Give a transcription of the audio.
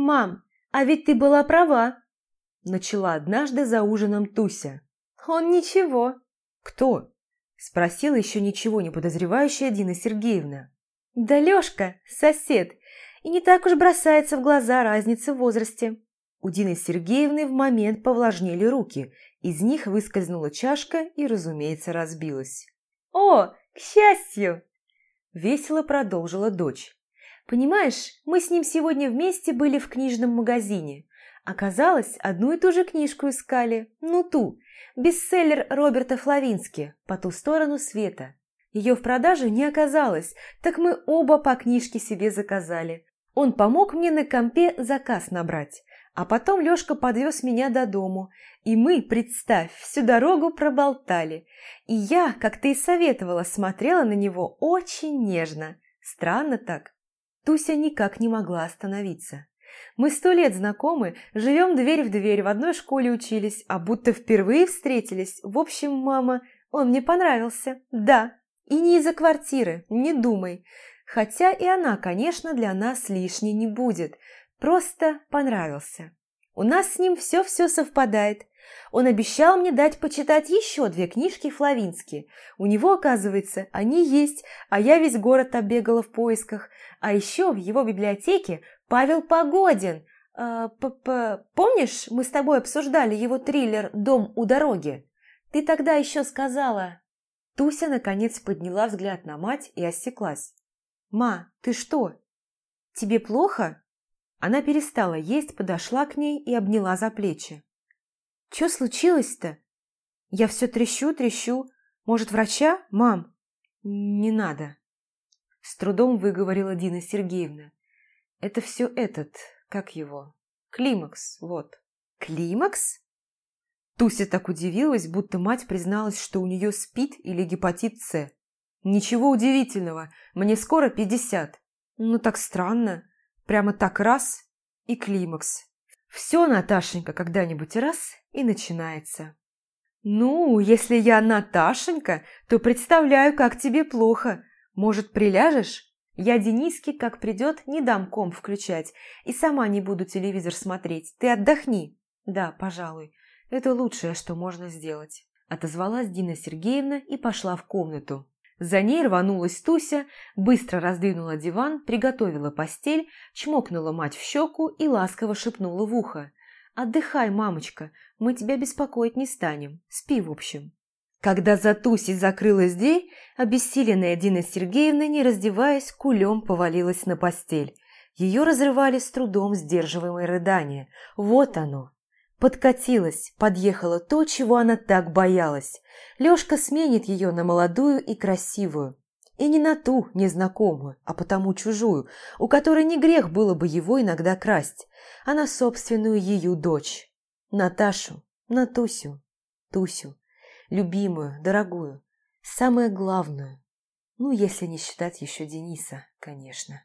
«Мам, а ведь ты была права!» Начала однажды за ужином Туся. «Он ничего». «Кто?» Спросила еще ничего не подозревающая Дина Сергеевна. «Да Лешка, сосед, и не так уж бросается в глаза разница в возрасте». У Дины Сергеевны в момент повлажнели руки, из них выскользнула чашка и, разумеется, разбилась. «О, к счастью!» Весело продолжила дочь. «Понимаешь, мы с ним сегодня вместе были в книжном магазине. Оказалось, одну и ту же книжку искали, ну ту, бестселлер Роберта Флавински «По ту сторону света». Ее в продаже не оказалось, так мы оба по книжке себе заказали. Он помог мне на компе заказ набрать, а потом Лёшка подвез меня до дому, и мы, представь, всю дорогу проболтали. И я, как ты и советовала, смотрела на него очень нежно. Странно так. Туся никак не могла остановиться. Мы сто лет знакомы, живем дверь в дверь, в одной школе учились, а будто впервые встретились. В общем, мама, он мне понравился, да. И не из-за квартиры, не думай. Хотя и она, конечно, для нас лишней не будет. Просто понравился. У нас с ним все-все совпадает. Он обещал мне дать почитать еще две книжки Флавински. У него, оказывается, они есть, а я весь город оббегала в поисках. А еще в его библиотеке Павел Погодин. Э, п -п Помнишь, мы с тобой обсуждали его триллер «Дом у дороги»? Ты тогда еще сказала... Туся, наконец, подняла взгляд на мать и осеклась. «Ма, ты что? Тебе плохо?» Она перестала есть, подошла к ней и обняла за плечи. «Че случилось-то? Я все трещу, трещу. Может, врача, мам?» «Не надо», – с трудом выговорила Дина Сергеевна. Это все этот, как его? Климакс, вот. Климакс? Туся так удивилась, будто мать призналась, что у нее спит или гепатит С. Ничего удивительного, мне скоро пятьдесят. Ну так странно. Прямо так раз и климакс. Все, Наташенька, когда-нибудь раз и начинается. Ну, если я Наташенька, то представляю, как тебе плохо. Может, приляжешь? Я Дениске, как придет, не дам ком включать и сама не буду телевизор смотреть. Ты отдохни. Да, пожалуй, это лучшее, что можно сделать. Отозвалась Дина Сергеевна и пошла в комнату. За ней рванулась Туся, быстро раздвинула диван, приготовила постель, чмокнула мать в щеку и ласково шепнула в ухо. «Отдыхай, мамочка, мы тебя беспокоить не станем. Спи, в общем». Когда за Тусей закрылась дверь, обессиленная Дина Сергеевна, не раздеваясь, кулем повалилась на постель. Ее разрывали с трудом сдерживаемые рыдания. Вот оно. Подкатилась, подъехало то, чего она так боялась. Лёшка сменит ее на молодую и красивую. И не на ту, незнакомую, а потому чужую, у которой не грех было бы его иногда красть, а на собственную ее дочь. Наташу, на Тусю, любимую, дорогую, самое главное. Ну, если не считать еще Дениса, конечно.